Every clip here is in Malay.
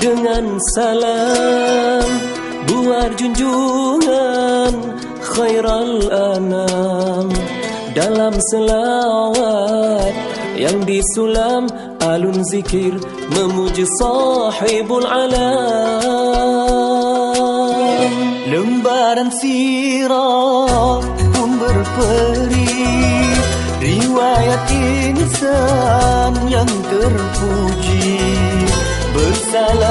dengan salam. Buat junjungan khairal anam. Dalam selawat yang disulam alun zikir memuji sahibul alam. Lembaran sirah pun berperi riwayat insan yang terpuji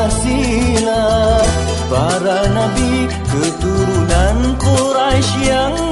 silah para nabi keturunan Quraisy yang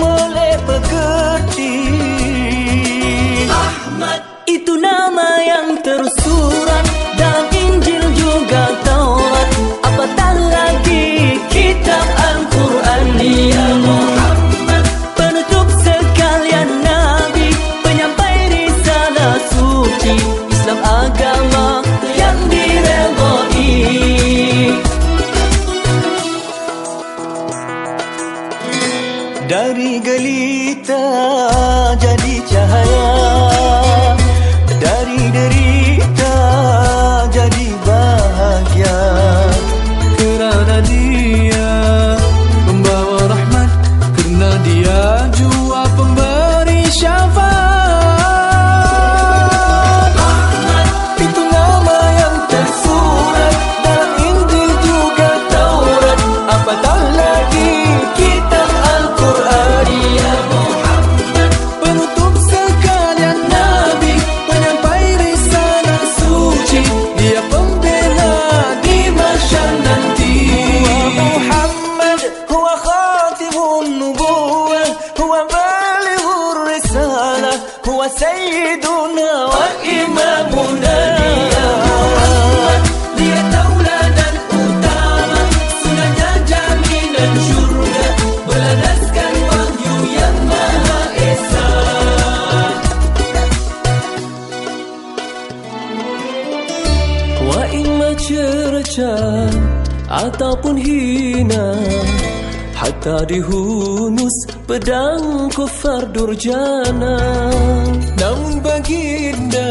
cahaya dari derita هو سيدنا وإمامنا Dia tauladan utama Sunatnya jaminan syurga Berlandaskan wahyu yang maha esa Wa imma cerca Ataupun hina Hatta dihunus pedang kufar durjana. Namun baginda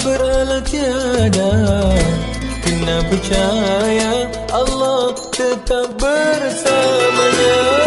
beralat tiada. Kena percaya Allah tetap bersamanya